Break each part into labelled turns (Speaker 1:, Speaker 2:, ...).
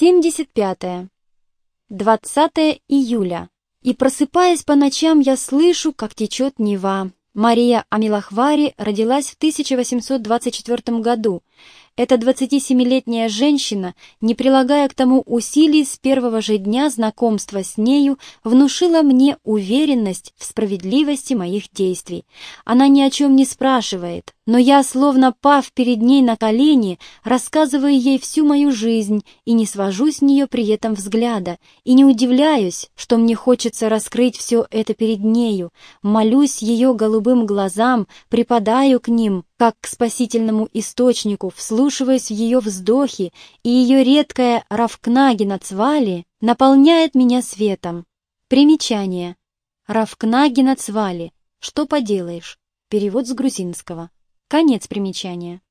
Speaker 1: 75. 20 июля. И просыпаясь по ночам, я слышу, как течет Нева. Мария Амилахвари родилась в 1824 году. Эта 27-летняя женщина, не прилагая к тому усилий с первого же дня знакомства с нею, внушила мне уверенность в справедливости моих действий. Она ни о чем не спрашивает, но я, словно пав перед ней на колени, рассказываю ей всю мою жизнь и не свожу с нее при этом взгляда, и не удивляюсь, что мне хочется раскрыть все это перед нею, молюсь ее голубым глазам, припадаю к ним, как к спасительному источнику, вслушиваясь в ее вздохи, и ее редкая равкнагина цвали наполняет меня светом. Примечание. Равкнагина цвали. Что поделаешь? Перевод с грузинского. Конец примечания.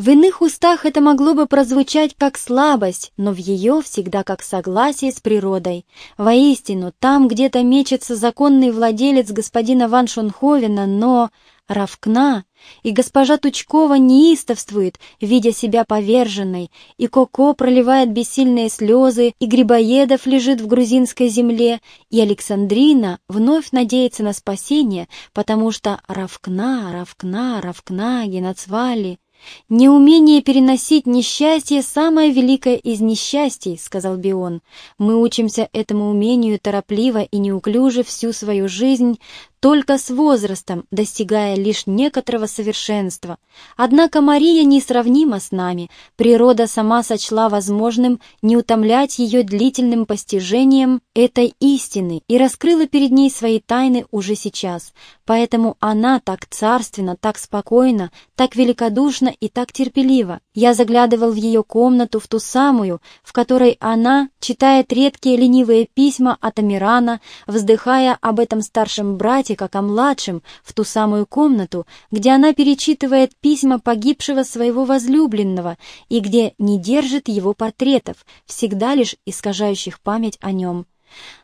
Speaker 1: В иных устах это могло бы прозвучать как слабость, но в ее всегда как согласие с природой. Воистину, там где-то мечется законный владелец господина Ван Шонховена, но Равкна, и госпожа Тучкова неистовствует, видя себя поверженной, и Коко проливает бессильные слезы, и Грибоедов лежит в грузинской земле, и Александрина вновь надеется на спасение, потому что Равкна, Равкна, Равкна, Геноцвали — «Неумение переносить несчастье — самое великое из несчастий», — сказал Бион. «Мы учимся этому умению торопливо и неуклюже всю свою жизнь, только с возрастом, достигая лишь некоторого совершенства. Однако Мария несравнима с нами, природа сама сочла возможным не утомлять ее длительным постижением этой истины и раскрыла перед ней свои тайны уже сейчас, поэтому она так царственно, так спокойно, так великодушно и так терпелива. Я заглядывал в ее комнату, в ту самую, в которой она читает редкие ленивые письма от Амирана, вздыхая об этом старшем брате, комнате, как о младшем, в ту самую комнату, где она перечитывает письма погибшего своего возлюбленного и где не держит его портретов, всегда лишь искажающих память о нем.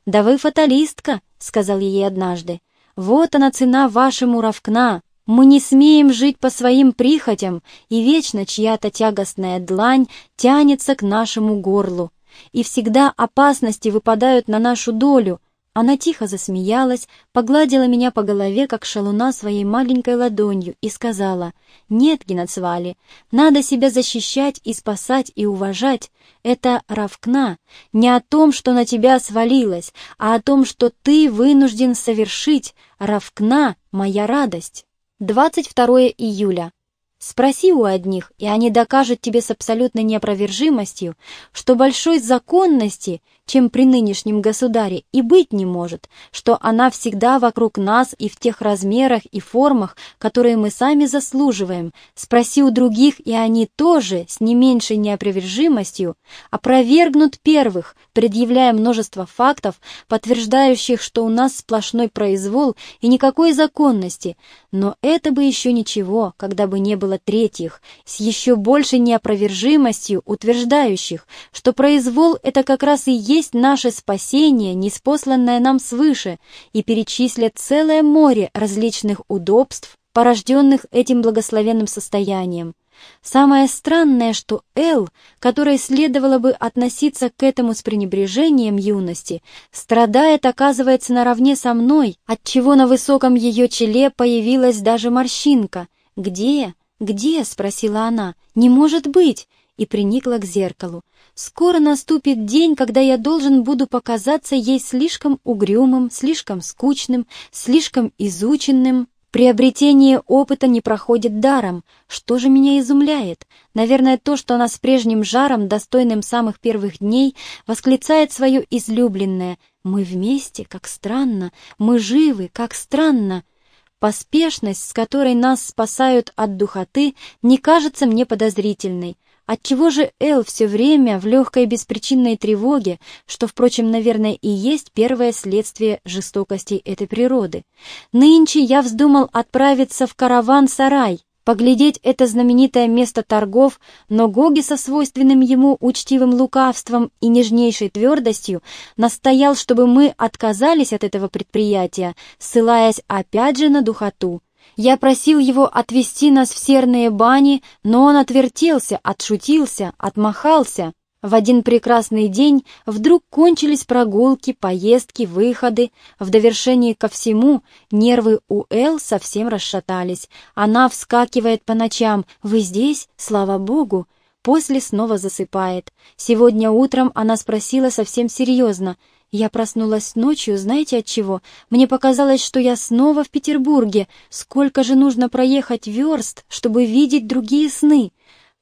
Speaker 1: «Да вы фаталистка», — сказал ей однажды. «Вот она цена вашему равкна. Мы не смеем жить по своим прихотям, и вечно чья-то тягостная длань тянется к нашему горлу. И всегда опасности выпадают на нашу долю, она тихо засмеялась, погладила меня по голове, как шалуна, своей маленькой ладонью и сказала, «Нет, Геноцвали, надо себя защищать и спасать и уважать. Это равкна, не о том, что на тебя свалилось, а о том, что ты вынужден совершить. Равкна — моя радость». 22 июля. Спроси у одних, и они докажут тебе с абсолютной неопровержимостью, что большой законности — чем при нынешнем государе, и быть не может, что она всегда вокруг нас и в тех размерах и формах, которые мы сами заслуживаем. Спроси у других, и они тоже, с не меньшей неопровержимостью, опровергнут первых, предъявляя множество фактов, подтверждающих, что у нас сплошной произвол и никакой законности. Но это бы еще ничего, когда бы не было третьих, с еще большей неопровержимостью утверждающих, что произвол — это как раз и есть наше спасение, неспосланное нам свыше, и перечислят целое море различных удобств, порожденных этим благословенным состоянием. Самое странное, что Эл, которой следовало бы относиться к этому с пренебрежением юности, страдает, оказывается, наравне со мной, отчего на высоком ее челе появилась даже морщинка. «Где? Где?» — спросила она. «Не может быть!» и приникла к зеркалу. Скоро наступит день, когда я должен буду показаться ей слишком угрюмым, слишком скучным, слишком изученным. Приобретение опыта не проходит даром. Что же меня изумляет? Наверное, то, что она с прежним жаром, достойным самых первых дней, восклицает свое излюбленное «Мы вместе, как странно! Мы живы, как странно!» Поспешность, с которой нас спасают от духоты, не кажется мне подозрительной. Отчего же Эл все время в легкой беспричинной тревоге, что, впрочем, наверное, и есть первое следствие жестокости этой природы? Нынче я вздумал отправиться в караван-сарай, поглядеть это знаменитое место торгов, но Гоги со свойственным ему учтивым лукавством и нежнейшей твердостью настоял, чтобы мы отказались от этого предприятия, ссылаясь опять же на духоту. Я просил его отвезти нас в серные бани, но он отвертелся, отшутился, отмахался. В один прекрасный день вдруг кончились прогулки, поездки, выходы. В довершении ко всему нервы у Эл совсем расшатались. Она вскакивает по ночам. «Вы здесь? Слава Богу!» После снова засыпает. Сегодня утром она спросила совсем серьезно. Я проснулась ночью, знаете от чего? Мне показалось, что я снова в Петербурге. Сколько же нужно проехать верст, чтобы видеть другие сны?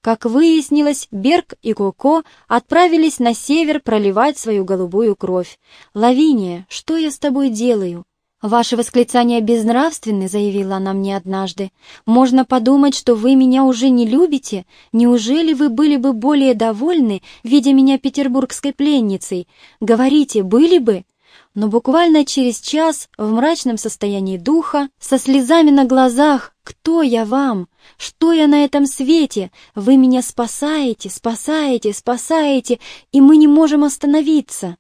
Speaker 1: Как выяснилось, Берг и Коко отправились на север проливать свою голубую кровь. «Лавиния, что я с тобой делаю?» «Ваши восклицания безнравственны», — заявила она мне однажды. «Можно подумать, что вы меня уже не любите. Неужели вы были бы более довольны, видя меня петербургской пленницей? Говорите, были бы?» Но буквально через час, в мрачном состоянии духа, со слезами на глазах, «Кто я вам? Что я на этом свете? Вы меня спасаете, спасаете, спасаете, и мы не можем остановиться!»